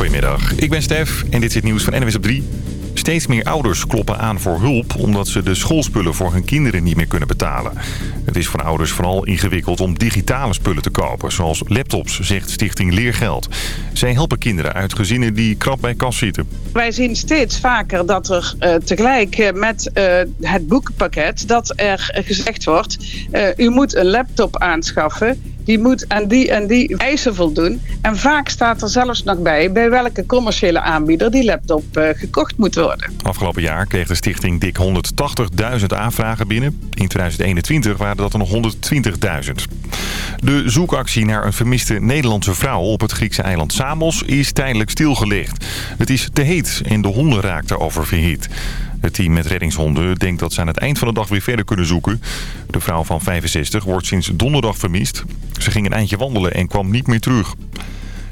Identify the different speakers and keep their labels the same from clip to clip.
Speaker 1: Goedemiddag, ik ben Stef en dit is het nieuws van NWS op 3. Steeds meer ouders kloppen aan voor hulp omdat ze de schoolspullen voor hun kinderen niet meer kunnen betalen. Het is voor ouders vooral ingewikkeld om digitale spullen te kopen, zoals laptops, zegt Stichting Leergeld. Zij helpen kinderen uit gezinnen die krap bij kas zitten.
Speaker 2: Wij zien steeds vaker dat er uh, tegelijk eh, met uh, het boekenpakket dat er gezegd wordt, u moet een laptop aanschaffen die moet aan die en die eisen voldoen. En vaak staat er zelfs nog bij bij welke commerciële aanbieder die laptop uh, gekocht moet worden.
Speaker 1: Afgelopen jaar kreeg de stichting dik 180.000 aanvragen binnen. In 2021 waren dat er nog 120.000. De zoekactie naar een vermiste Nederlandse vrouw op het Griekse eiland Samos is tijdelijk stilgelegd. Het is te heet en de honden raakten oververhit. Het team met reddingshonden denkt dat ze aan het eind van de dag weer verder kunnen zoeken. De vrouw van 65 wordt sinds donderdag vermist. Ze ging een eindje wandelen en kwam niet meer terug.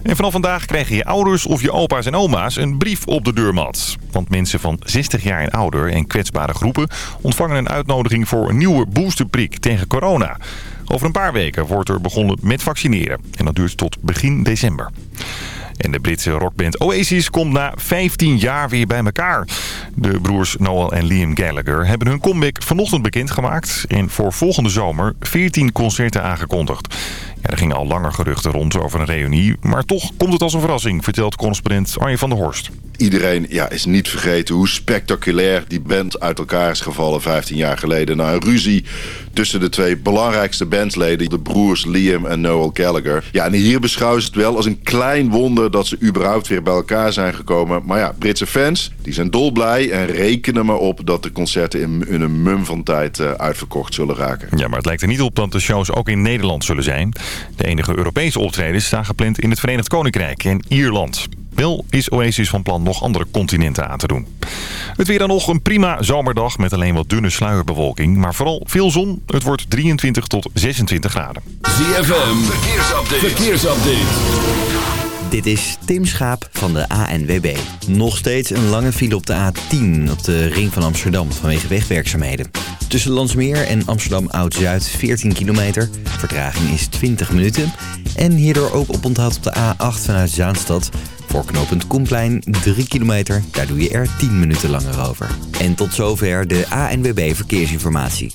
Speaker 1: En vanaf vandaag krijgen je ouders of je opa's en oma's een brief op de deurmat. Want mensen van 60 jaar en ouder en kwetsbare groepen ontvangen een uitnodiging voor een nieuwe boosterprik tegen corona. Over een paar weken wordt er begonnen met vaccineren. En dat duurt tot begin december. En de Britse rockband Oasis komt na 15 jaar weer bij elkaar. De broers Noel en Liam Gallagher hebben hun comeback vanochtend bekendgemaakt... en voor volgende zomer 14 concerten aangekondigd. Ja, er gingen al langer geruchten rond over een reunie. Maar toch komt het als een verrassing, vertelt correspondent Arjen van der Horst.
Speaker 3: Iedereen ja, is niet vergeten hoe spectaculair die band uit elkaar is gevallen 15 jaar geleden. Na een ruzie tussen de twee belangrijkste bandleden, de broers Liam en Noel Gallagher. Ja, en hier beschouwen ze het wel als een klein wonder dat ze überhaupt weer bij elkaar zijn gekomen. Maar ja, Britse fans die zijn dolblij en rekenen maar op dat de concerten in, een mum van tijd uh, uitverkocht zullen raken.
Speaker 1: Ja, maar het lijkt er niet op dat de shows ook in Nederland zullen zijn. De enige Europese optredens staan gepland in het Verenigd Koninkrijk en Ierland. Wel is Oasis van plan nog andere continenten aan te doen. Het weer dan nog een prima zomerdag met alleen wat dunne sluierbewolking. Maar vooral veel zon. Het wordt 23 tot 26 graden.
Speaker 4: ZFM, verkeersupdate. verkeersupdate.
Speaker 5: Dit is Tim Schaap van de ANWB. Nog steeds een lange file op de A10 op de ring van Amsterdam vanwege wegwerkzaamheden. Tussen Landsmeer en Amsterdam Oud-Zuid 14 kilometer. Vertraging is 20 minuten. En hierdoor ook op onthoud op de A8 vanuit Zaanstad. Voor knooppunt Koenplein 3 kilometer, daar doe je er 10 minuten langer over. En tot zover de ANWB Verkeersinformatie.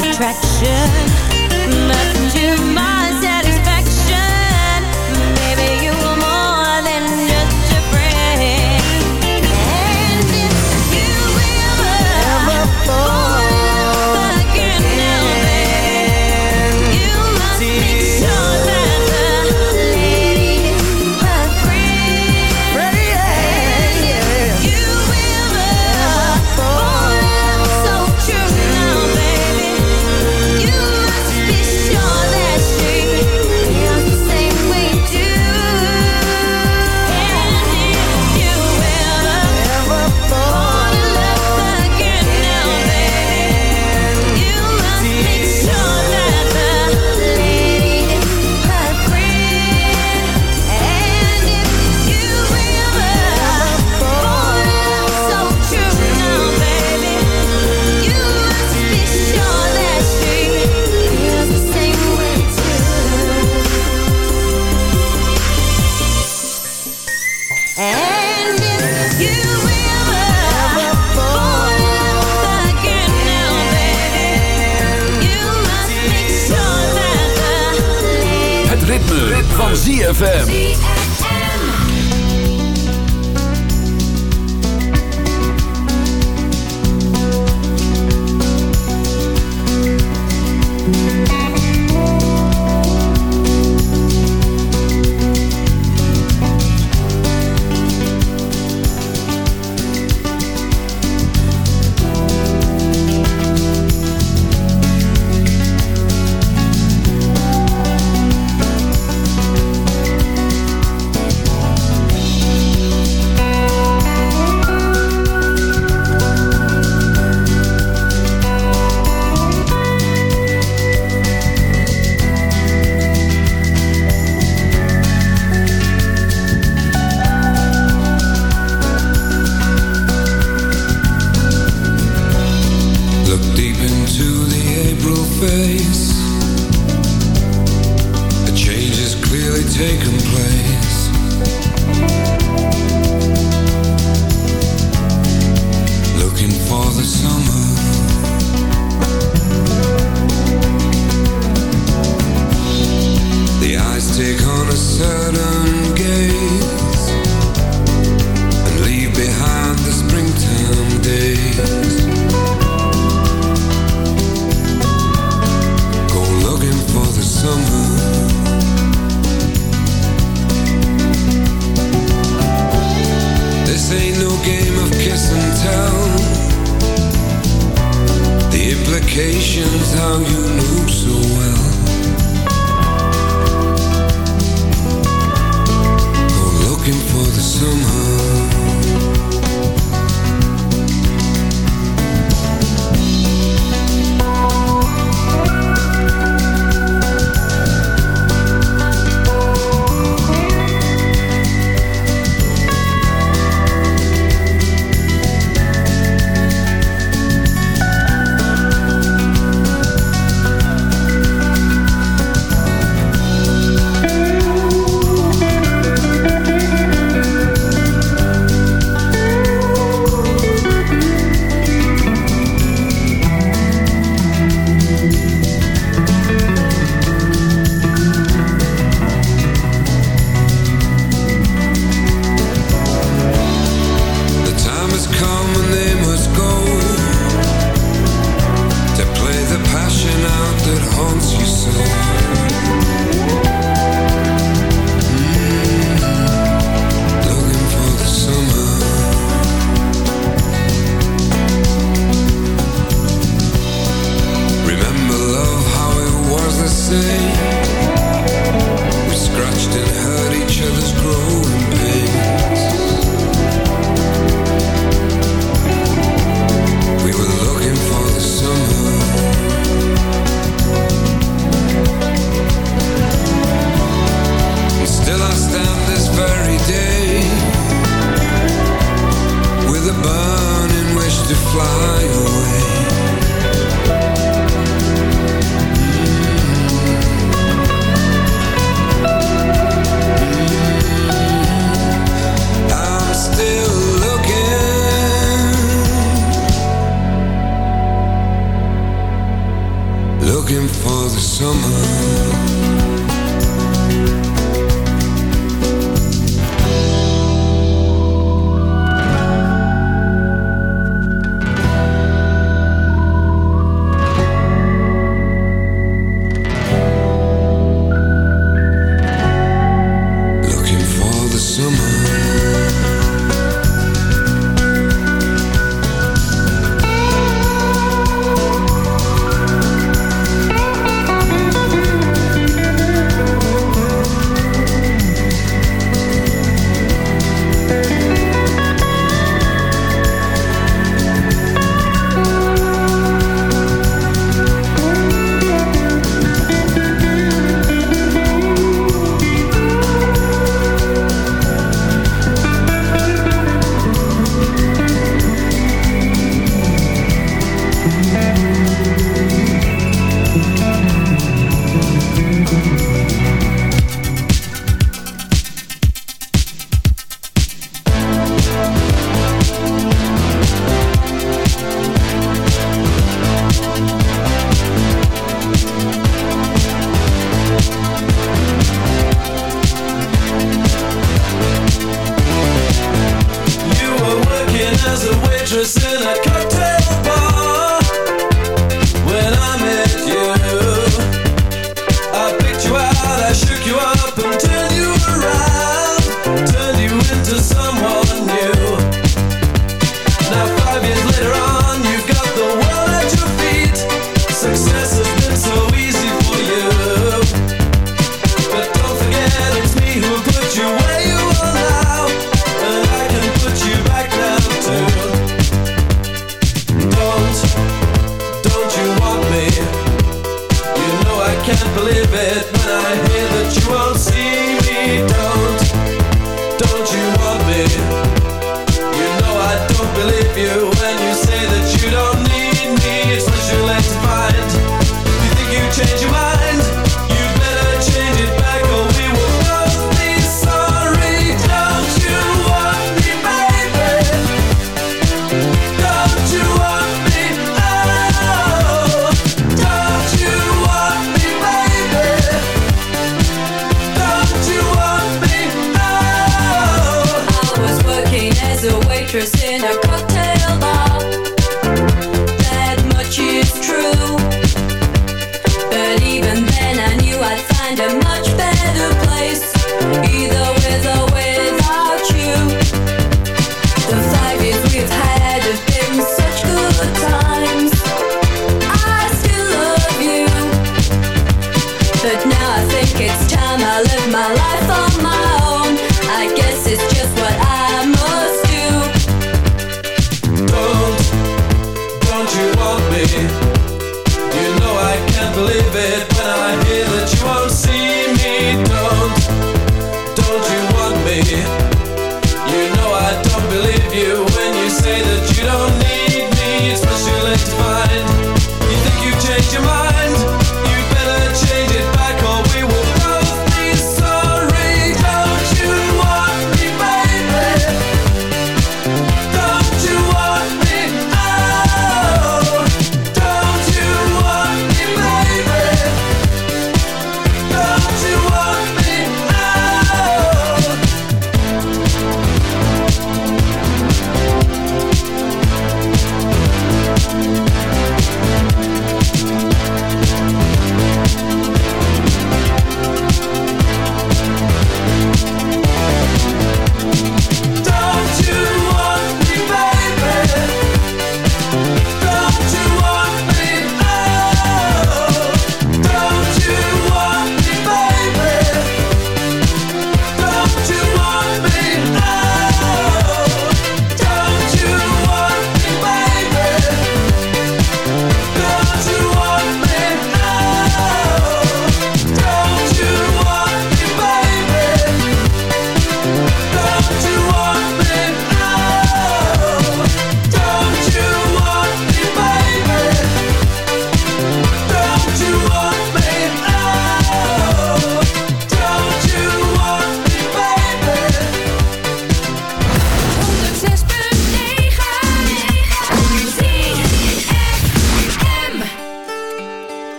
Speaker 6: attraction.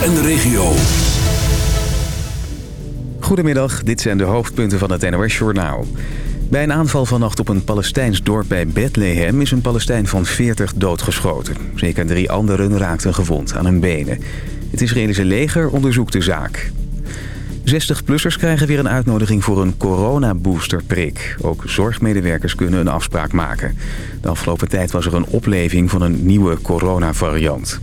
Speaker 4: En de regio.
Speaker 7: Goedemiddag, dit zijn de hoofdpunten van het NOS Journaal. Bij een aanval vannacht op een Palestijns dorp bij Bethlehem... is een Palestijn van 40 doodgeschoten. Zeker drie anderen raakten gewond aan hun benen. Het Israëlische leger onderzoekt de zaak. 60-plussers krijgen weer een uitnodiging voor een coronaboosterprik. Ook zorgmedewerkers kunnen een afspraak maken. De afgelopen tijd was er een opleving van een nieuwe coronavariant.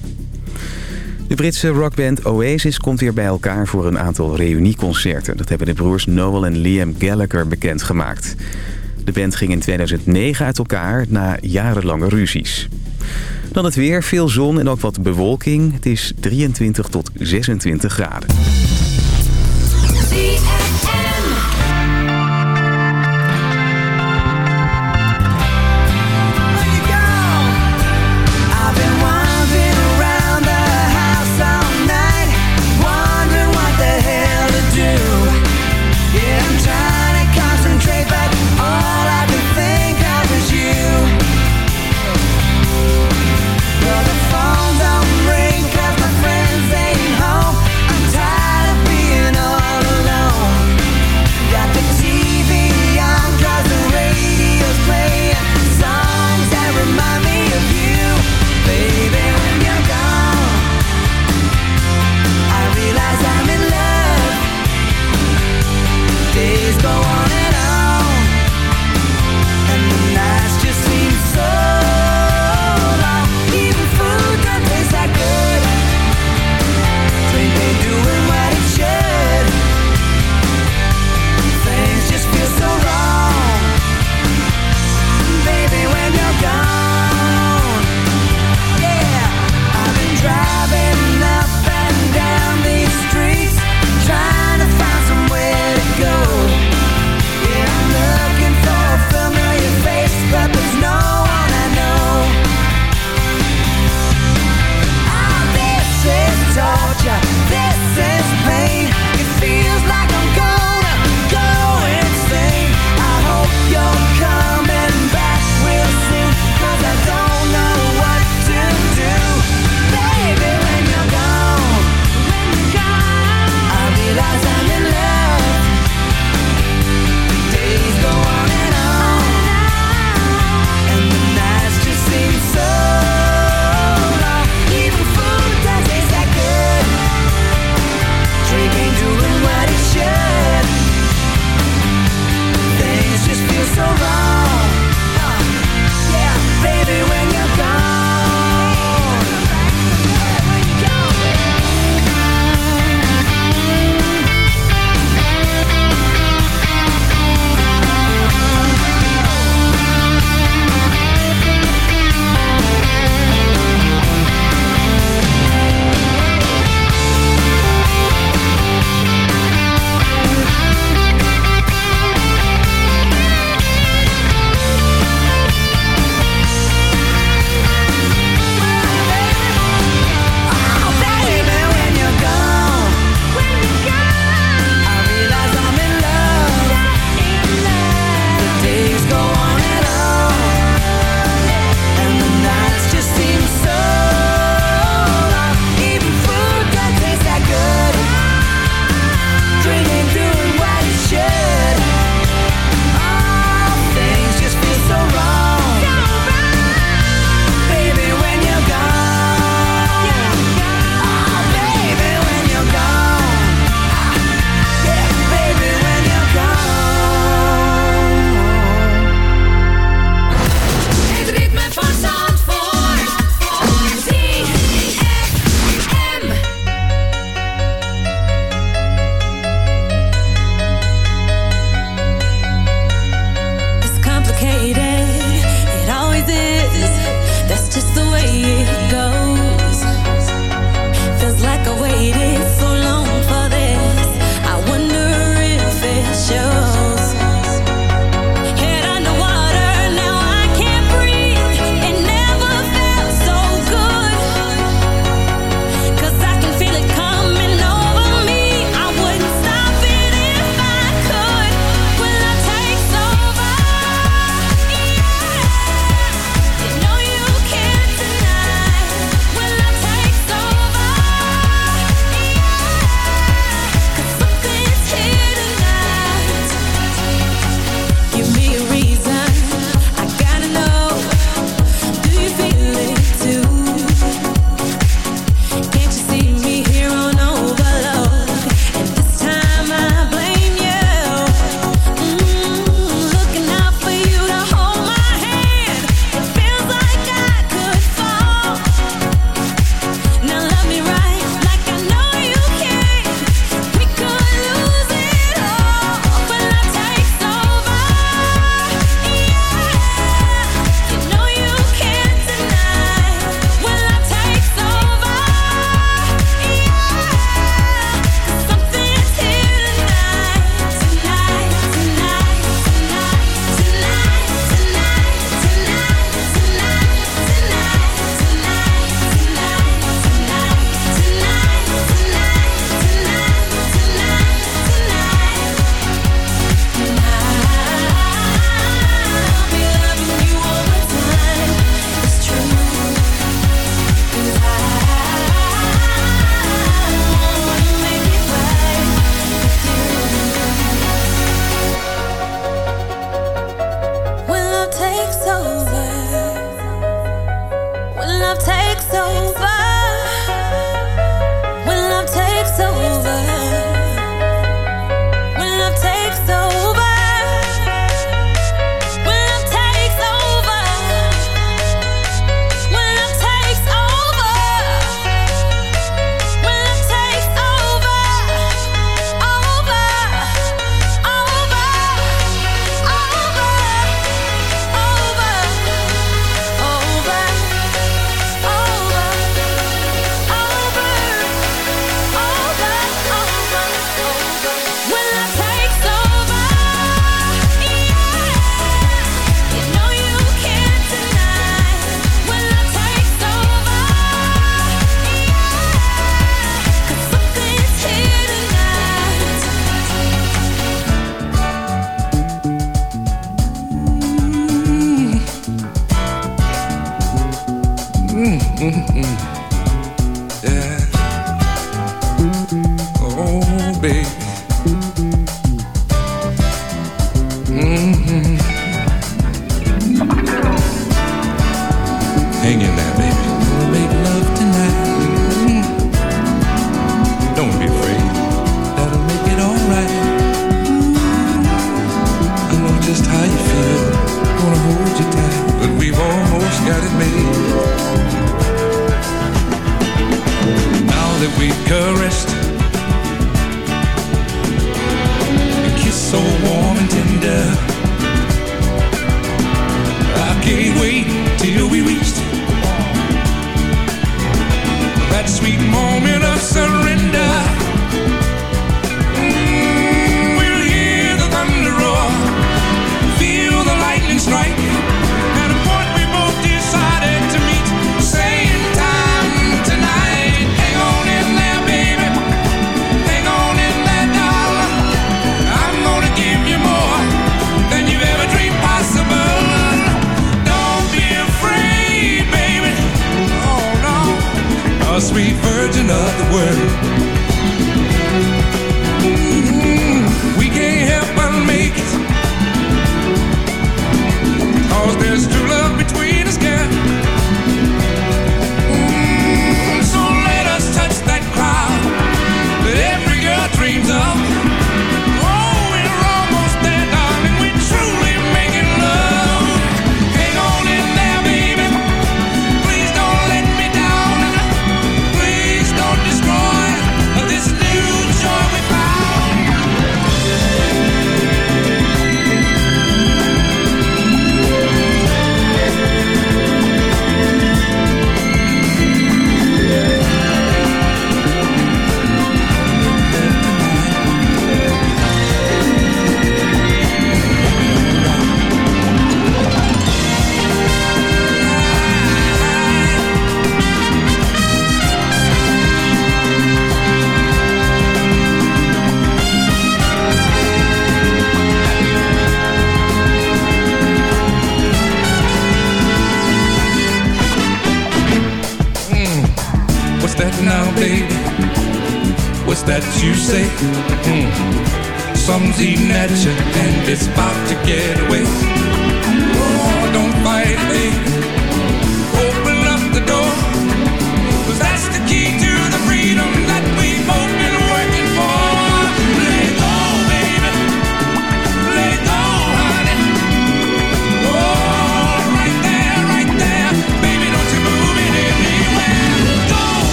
Speaker 7: De Britse rockband Oasis komt weer bij elkaar voor een aantal reunieconcerten. Dat hebben de broers Noel en Liam Gallagher bekendgemaakt. De band ging in 2009 uit elkaar na jarenlange ruzies. Dan het weer, veel zon en ook wat bewolking. Het is 23 tot 26 graden.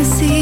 Speaker 8: Can
Speaker 6: see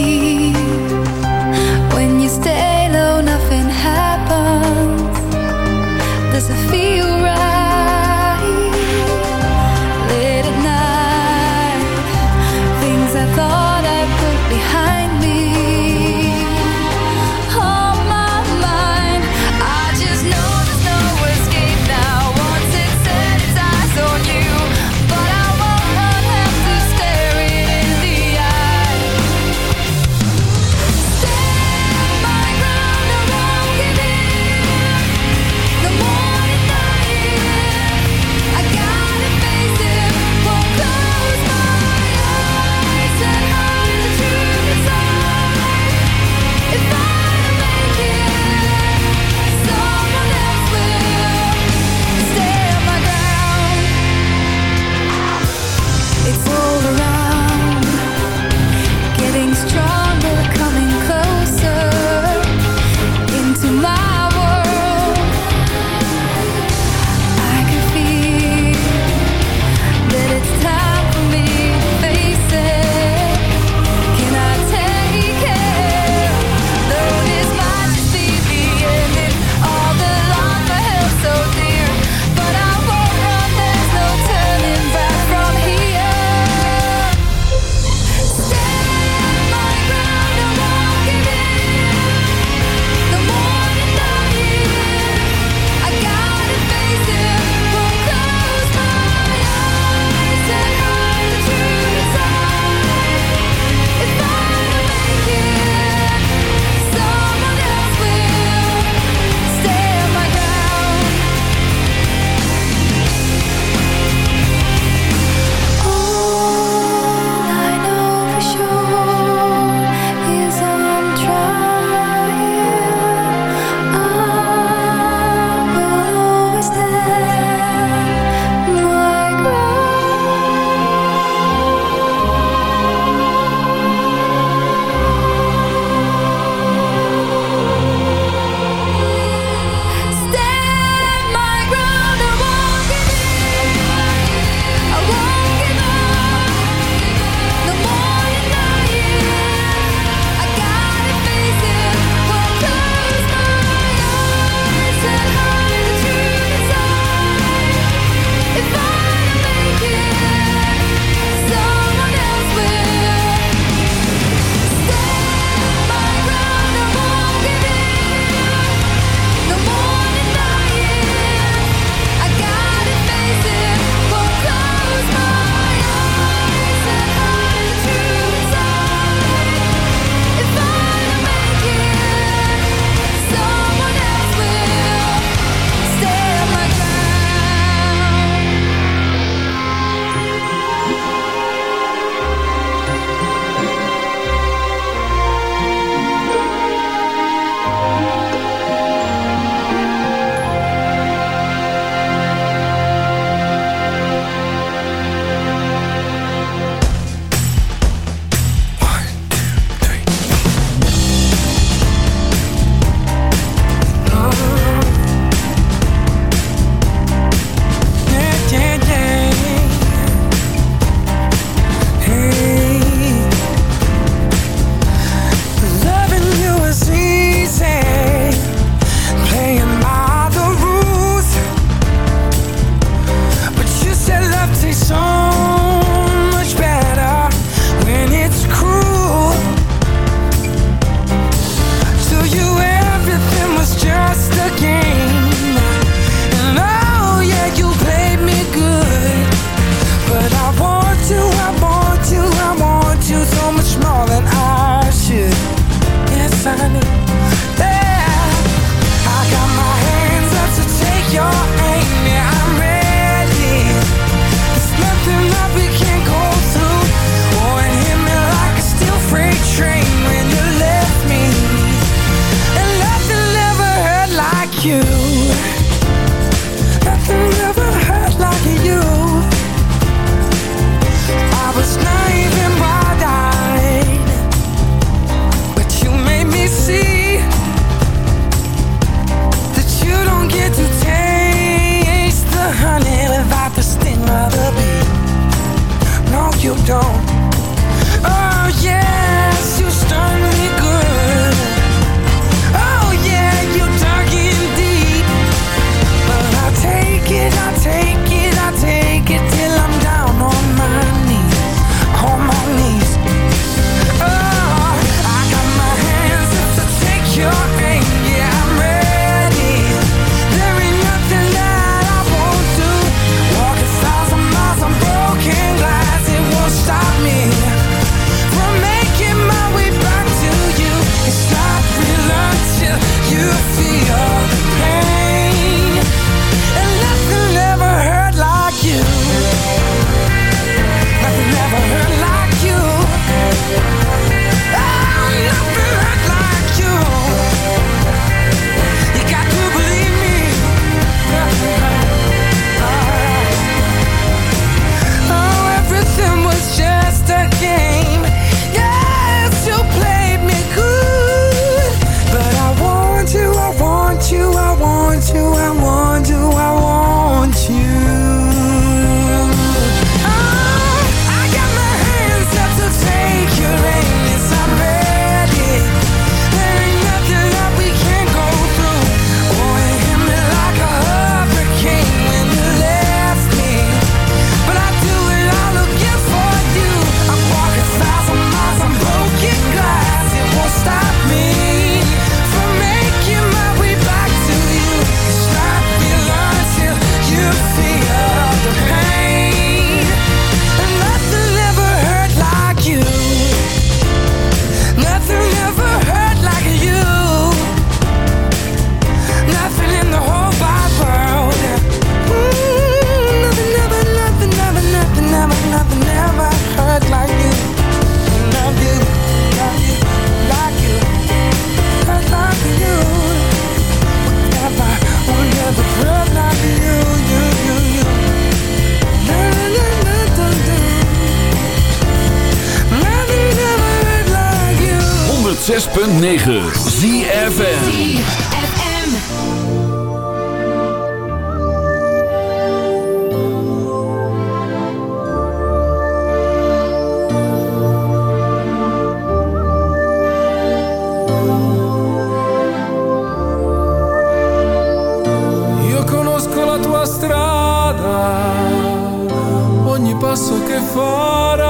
Speaker 9: so che farai,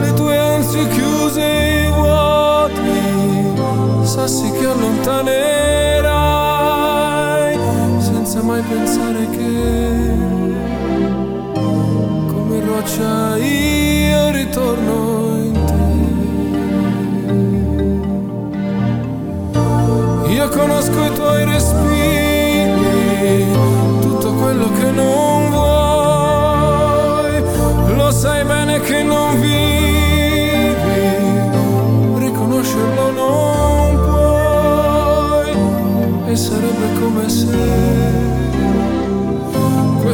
Speaker 9: le tue ansie chiuse e vuoti, sassi che allontanano.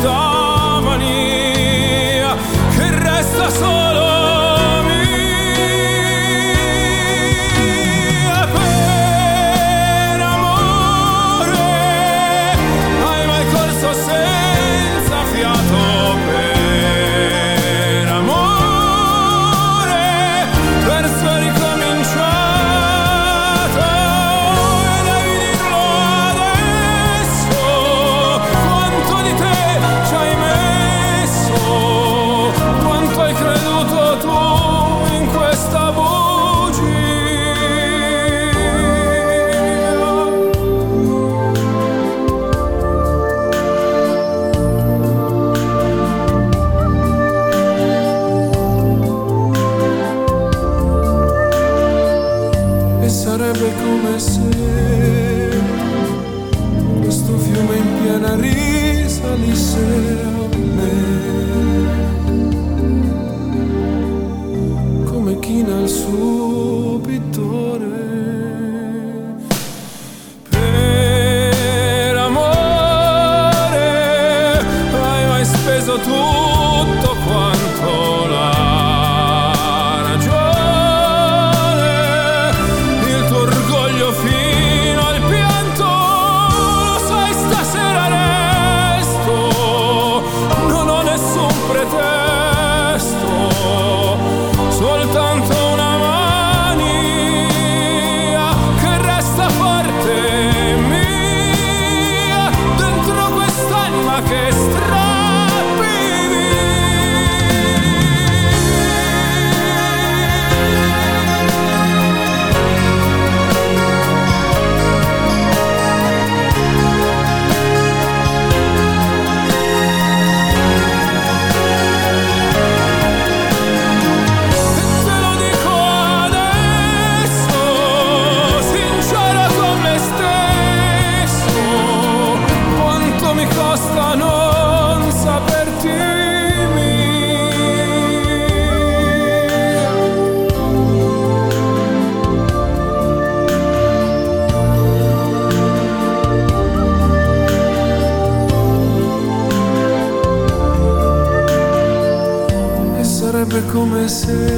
Speaker 10: stars Blessed.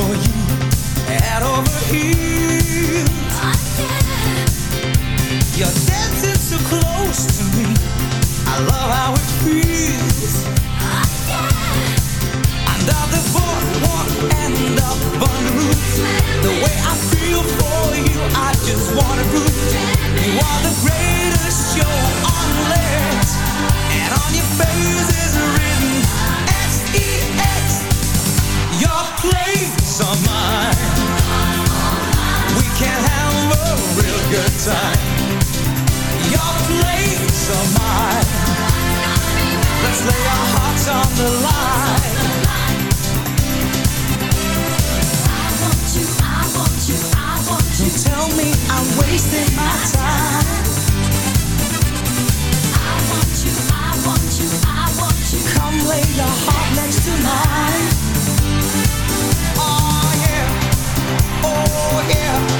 Speaker 10: For you, head over heels. You're dancing so close to me. I love how it feels. Under the boardwalk and up on the roof. The way I feel for you, I just wanna on the line. I want you, I want you, I want you. Tell me I'm wasting my time. I want you, I want you, I want you. Come lay your heart next to mine. Oh yeah, oh yeah.